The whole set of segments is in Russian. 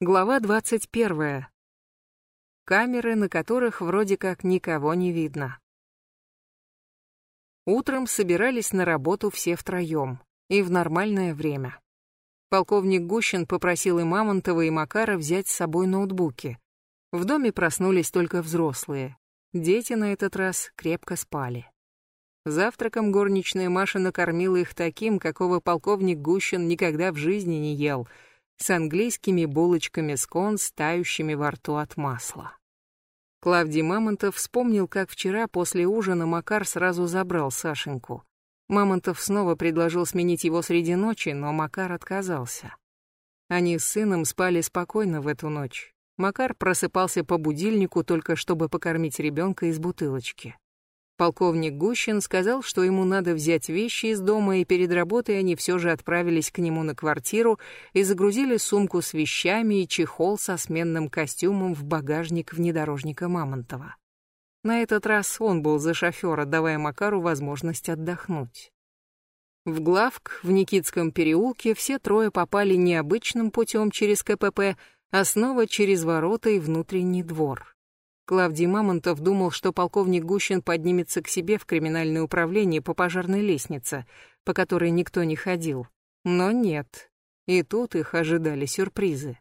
Глава 21. Камеры, на которых вроде как никого не видно. Утром собирались на работу все втроем, и в нормальное время. Полковник Гущин попросил и Мамонтова, и Макара взять с собой ноутбуки. В доме проснулись только взрослые. Дети на этот раз крепко спали. Завтраком горничная Маша накормила их таким, какого полковник Гущин никогда в жизни не ел — с английскими булочками с кон, стающими во рту от масла. Клавдий Мамонтов вспомнил, как вчера после ужина Макар сразу забрал Сашеньку. Мамонтов снова предложил сменить его среди ночи, но Макар отказался. Они с сыном спали спокойно в эту ночь. Макар просыпался по будильнику только чтобы покормить ребенка из бутылочки. Полковник Гущин сказал, что ему надо взять вещи из дома, и перед работой они все же отправились к нему на квартиру и загрузили сумку с вещами и чехол со сменным костюмом в багажник внедорожника Мамонтова. На этот раз он был за шофера, давая Макару возможность отдохнуть. В главк в Никитском переулке все трое попали необычным путем через КПП, а снова через ворота и внутренний двор. Клавдий Мамонтов думал, что полковник Гущин поднимется к себе в криминальное управление по пожарной лестнице, по которой никто не ходил. Но нет. И тут их ожидали сюрпризы.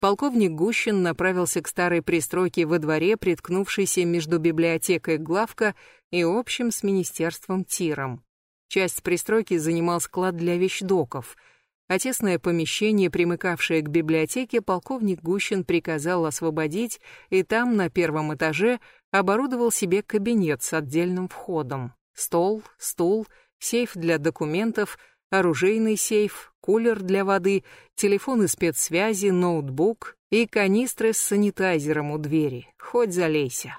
Полковник Гущин направился к старой пристройке во дворе, приткнувшейся между библиотекой главка и общим с министерством тиром. Часть пристройки занимал склад для вещдоков — а тесное помещение, примыкавшее к библиотеке, полковник Гущин приказал освободить, и там, на первом этаже, оборудовал себе кабинет с отдельным входом. Стол, стул, сейф для документов, оружейный сейф, кулер для воды, телефоны спецсвязи, ноутбук и канистры с санитайзером у двери. Хоть залейся.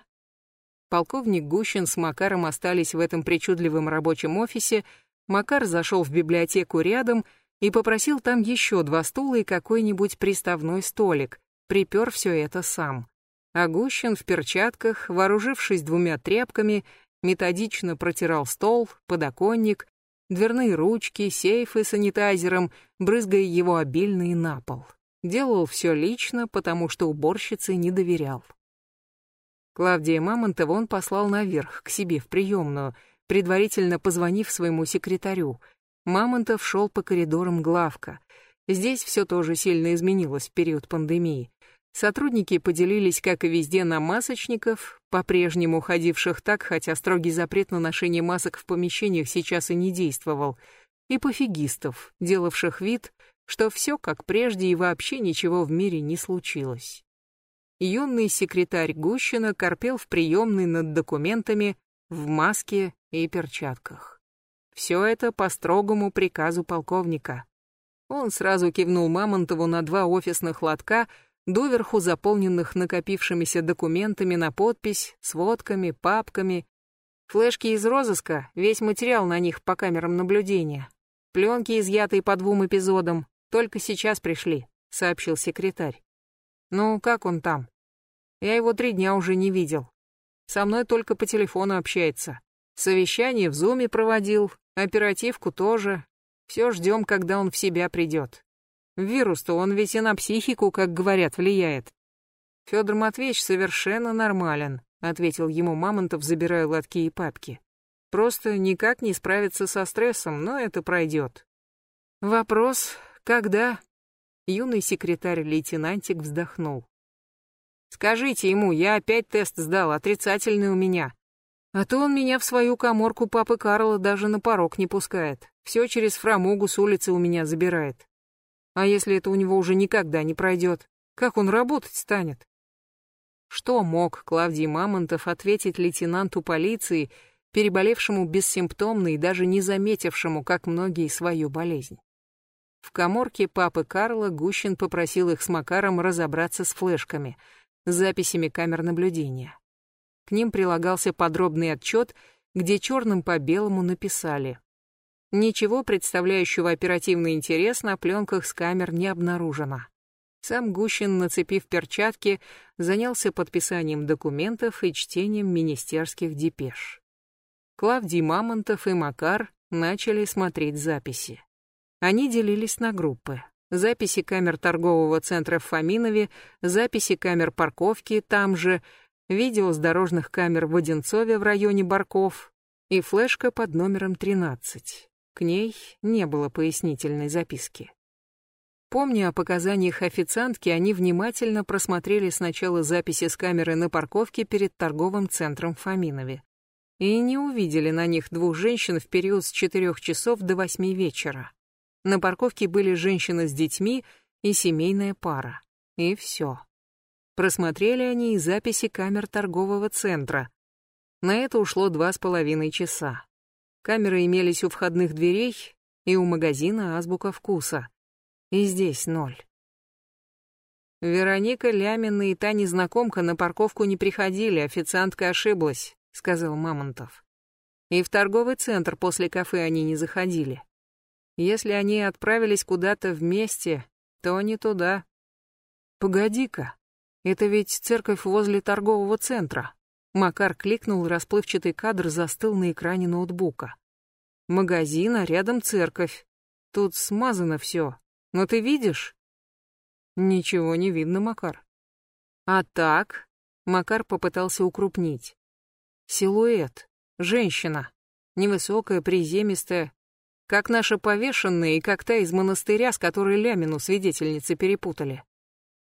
Полковник Гущин с Макаром остались в этом причудливом рабочем офисе, Макар зашел в библиотеку рядом — и попросил там еще два стула и какой-нибудь приставной столик, припер все это сам. Агущин в перчатках, вооружившись двумя тряпками, методично протирал стол, подоконник, дверные ручки, сейфы санитайзером, брызгая его обильно и на пол. Делал все лично, потому что уборщице не доверял. Клавдия Мамонтова он послал наверх, к себе в приемную, предварительно позвонив своему секретарю — Мамонтов шел по коридорам главка. Здесь все тоже сильно изменилось в период пандемии. Сотрудники поделились, как и везде, на масочников, по-прежнему ходивших так, хотя строгий запрет на ношение масок в помещениях сейчас и не действовал, и пофигистов, делавших вид, что все как прежде и вообще ничего в мире не случилось. Юный секретарь Гущина корпел в приемной над документами в маске и перчатках. Все это по строгому приказу полковника. Он сразу кивнул Мамонтову на два офисных лотка, доверху заполненных накопившимися документами на подпись, сводками, папками. Флешки из розыска, весь материал на них по камерам наблюдения. Пленки, изъятые по двум эпизодам, только сейчас пришли, сообщил секретарь. Ну, как он там? Я его три дня уже не видел. Со мной только по телефону общается. Совещание в зуме проводил, Оперативку тоже. Все ждем, когда он в себя придет. Вирус-то он ведь и на психику, как говорят, влияет. Федор Матвеевич совершенно нормален, ответил ему Мамонтов, забирая лотки и папки. Просто никак не справится со стрессом, но это пройдет. Вопрос, когда? Юный секретарь-лейтенантик вздохнул. Скажите ему, я опять тест сдал, отрицательный у меня. А то он меня в свою коморку папы Карла даже на порог не пускает. Все через фрамугу с улицы у меня забирает. А если это у него уже никогда не пройдет, как он работать станет? Что мог Клавдий Мамонтов ответить лейтенанту полиции, переболевшему бессимптомно и даже не заметившему, как многие, свою болезнь? В коморке папы Карла Гущин попросил их с Макаром разобраться с флешками, с записями камер наблюдения. К ним прилагался подробный отчет, где черным по белому написали. Ничего представляющего оперативный интерес на пленках с камер не обнаружено. Сам Гущин, нацепив перчатки, занялся подписанием документов и чтением министерских депеш. Клавдий Мамонтов и Макар начали смотреть записи. Они делились на группы. записи камер торгового центра в Фоминове, записи камер парковки там же, видео с дорожных камер в Одинцове в районе Барков и флешка под номером 13. К ней не было пояснительной записки. Помня о показаниях официантки, они внимательно просмотрели сначала записи с камеры на парковке перед торговым центром Фоминове и не увидели на них двух женщин в период с 4 часов до 8 вечера. На парковке были женщина с детьми и семейная пара. И все. Просмотрели они и записи камер торгового центра. На это ушло два с половиной часа. Камеры имелись у входных дверей и у магазина «Азбука вкуса». И здесь ноль. Вероника Лямина и та незнакомка на парковку не приходили, официантка ошиблась, сказал Мамонтов. И в торговый центр после кафе они не заходили. Если они отправились куда-то вместе, то не туда. Погоди-ка, это ведь церковь возле торгового центра. Макар кликнул, расплывчатый кадр застыл на экране ноутбука. Магазин, а рядом церковь. Тут смазано все. Но ты видишь? Ничего не видно, Макар. А так? Макар попытался укрупнить. Силуэт. Женщина. Невысокая, приземистая, как наша повешенная и как та из монастыря, с которой Лямину свидетельницы перепутали.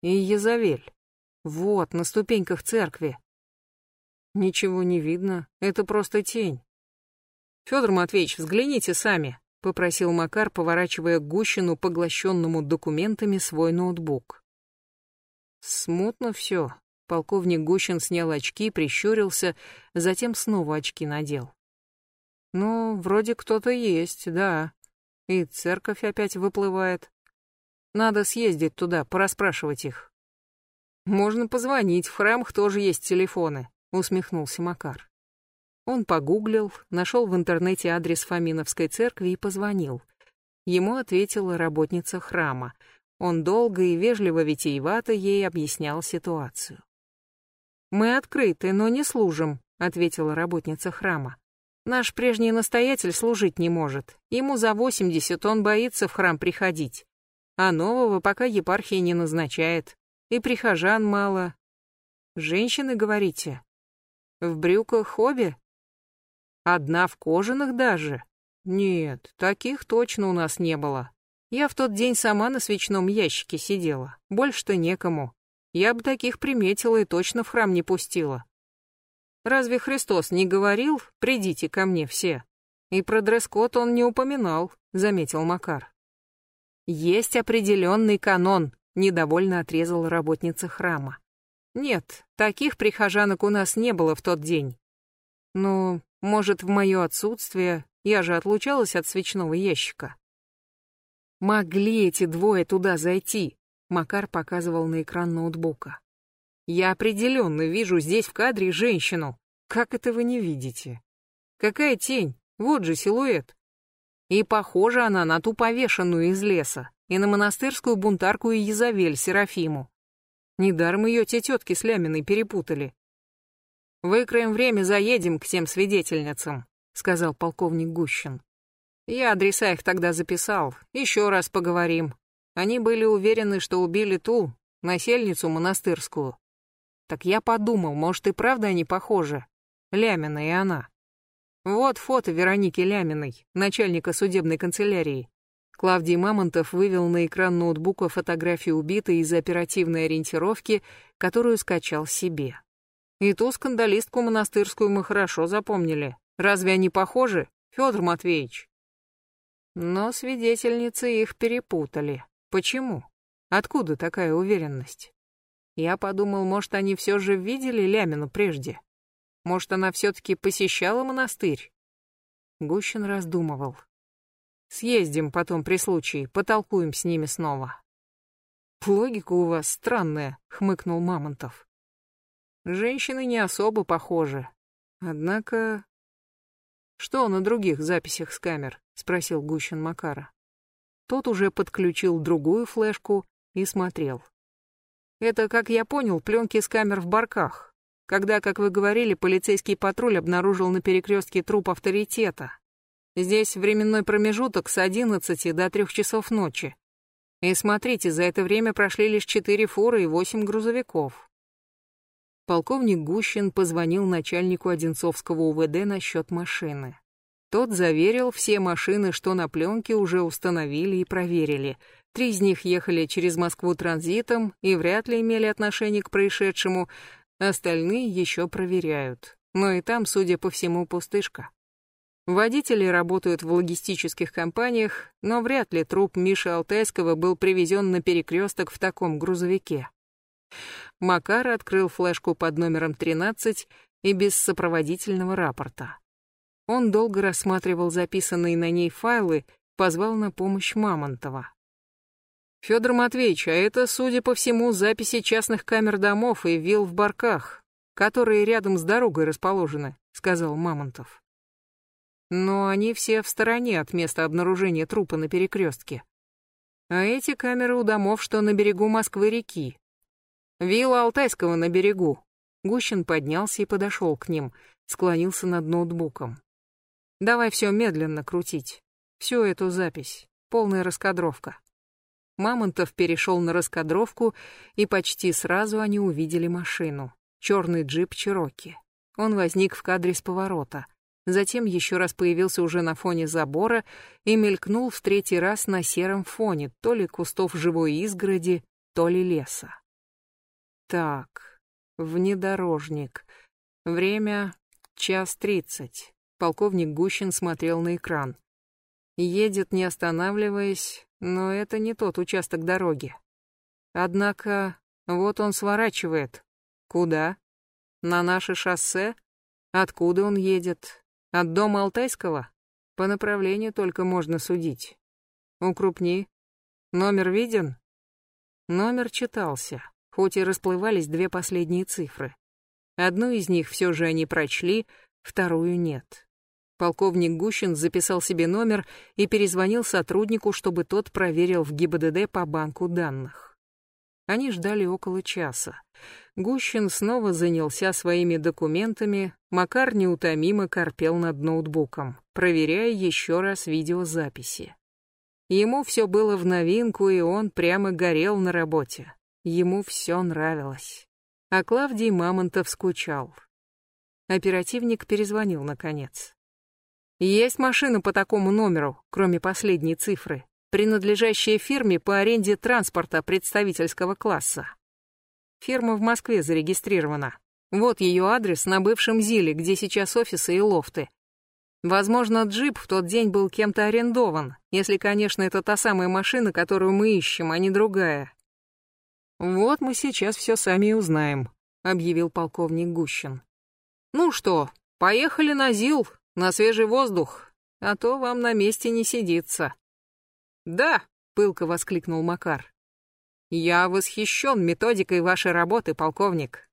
И Езавель. Вот, на ступеньках церкви. Ничего не видно, это просто тень. Федор Матвеевич, взгляните сами, попросил Макар, поворачивая к Гущину, поглощенному документами, свой ноутбук. Смутно все. Полковник Гущин снял очки, прищурился, затем снова очки надел. Ну, вроде кто-то есть, да. И церковь опять выплывает. Надо съездить туда, пораспрашивать их. Можно позвонить, в храмах тоже есть телефоны, усмехнулся Макар. Он погуглил, нашел в интернете адрес Фоминовской церкви и позвонил. Ему ответила работница храма. Он долго и вежливо витиевато ей объяснял ситуацию. «Мы открыты, но не служим», — ответила работница храма. Наш прежний настоятель служить не может. Ему за восемьдесят, он боится в храм приходить. А нового пока епархия не назначает. И прихожан мало. Женщины, говорите? В брюках хобби? Одна в кожаных даже? Нет, таких точно у нас не было. Я в тот день сама на свечном ящике сидела. Больше-то некому. Я бы таких приметила и точно в храм не пустила. Разве Христос не говорил «придите ко мне все»? И про дресс-код он не упоминал, заметил Макар. Есть определенный канон, недовольно отрезала работница храма. Нет, таких прихожанок у нас не было в тот день. Ну, может, в мое отсутствие, я же отлучалась от свечного ящика. Могли эти двое туда зайти, Макар показывал на экран ноутбука. Я определенно вижу здесь в кадре женщину. Как это вы не видите? Какая тень? Вот же силуэт. И похожа она на ту повешенную из леса, и на монастырскую бунтарку и Езавель Серафиму. Недаром ее те тетки с Ляминой перепутали. «Выкроем время, заедем к тем свидетельницам», — сказал полковник Гущин. «Я адреса их тогда записал. Еще раз поговорим. Они были уверены, что убили ту, насельницу монастырскую. Так я подумал, может и правда они похожи. Лямина и она. Вот фото Вероники Ляминой, начальника судебной канцелярии. Клавдий Мамонтов вывел на экран ноутбука фотографию убитой из оперативной ориентировки, которую скачал себе. И ту скандалистку монастырскую мы хорошо запомнили. Разве они похожи, Федор Матвеевич? Но свидетельницы их перепутали. Почему? Откуда такая уверенность? Я подумал, может, они все же видели Лямину прежде. Может, она все-таки посещала монастырь? Гущин раздумывал. Съездим потом при случае, потолкуем с ними снова. Логика у вас странная, хмыкнул Мамонтов. Женщины не особо похожи. Однако... Что на других записях с камер? Спросил Гущин Макара. Тот уже подключил другую флешку и смотрел. Это, как я понял, пленки с камер в барках. Когда, как вы говорили, полицейский патруль обнаружил на перекрестке труп авторитета. Здесь временной промежуток с 11 до 3 часов ночи. И смотрите, за это время прошли лишь четыре фуры и восемь грузовиков. Полковник Гущин позвонил начальнику Одинцовского УВД насчет машины. Тот заверил, все машины, что на пленке, уже установили и проверили. Три из них ехали через Москву транзитом и вряд ли имели отношение к происшедшему, остальные еще проверяют. Но и там, судя по всему, пустышка. Водители работают в логистических компаниях, но вряд ли труп Миши Алтайского был привезен на перекресток в таком грузовике. Макар открыл флешку под номером 13 и без сопроводительного рапорта. Он долго рассматривал записанные на ней файлы, позвал на помощь Мамонтова. Федор Матвеевич, а это, судя по всему, записи частных камер домов и вилл в барках, которые рядом с дорогой расположены, сказал Мамонтов. Но они все в стороне от места обнаружения трупа на перекрестке. А эти камеры у домов, что на берегу Москвы-реки. Вилла Алтайского на берегу. Гущин поднялся и подошел к ним, склонился над ноутбуком. Давай все медленно крутить. Всю эту запись. Полная раскадровка. Мамонтов перешел на раскадровку, и почти сразу они увидели машину. Черный джип Чироки. Он возник в кадре с поворота. Затем еще раз появился уже на фоне забора и мелькнул в третий раз на сером фоне, то ли кустов живой изгороди, то ли леса. Так, внедорожник. Время час тридцать. Полковник Гущин смотрел на экран. Едет, не останавливаясь, но это не тот участок дороги. Однако, вот он сворачивает. Куда? На наше шоссе? Откуда он едет? От дома Алтайского? По направлению только можно судить. Укрупни. Номер виден? Номер читался, хоть и расплывались две последние цифры. Одну из них все же они прочли, вторую нет. Полковник Гущин записал себе номер и перезвонил сотруднику, чтобы тот проверил в ГИБДД по банку данных. Они ждали около часа. Гущин снова занялся своими документами, Макар неутомимо корпел над ноутбуком, проверяя еще раз видеозаписи. Ему все было в новинку, и он прямо горел на работе. Ему все нравилось. А Клавдий Мамонтов скучал. Оперативник перезвонил наконец. Есть машина по такому номеру, кроме последней цифры, принадлежащая фирме по аренде транспорта представительского класса. Фирма в Москве зарегистрирована. Вот ее адрес на бывшем Зиле, где сейчас офисы и лофты. Возможно, джип в тот день был кем-то арендован, если, конечно, это та самая машина, которую мы ищем, а не другая. Вот мы сейчас все сами узнаем, объявил полковник Гущин. Ну что, поехали на ЗИЛ, на свежий воздух, а то вам на месте не сидится. Да, пылко воскликнул Макар. Я восхищен методикой вашей работы, полковник.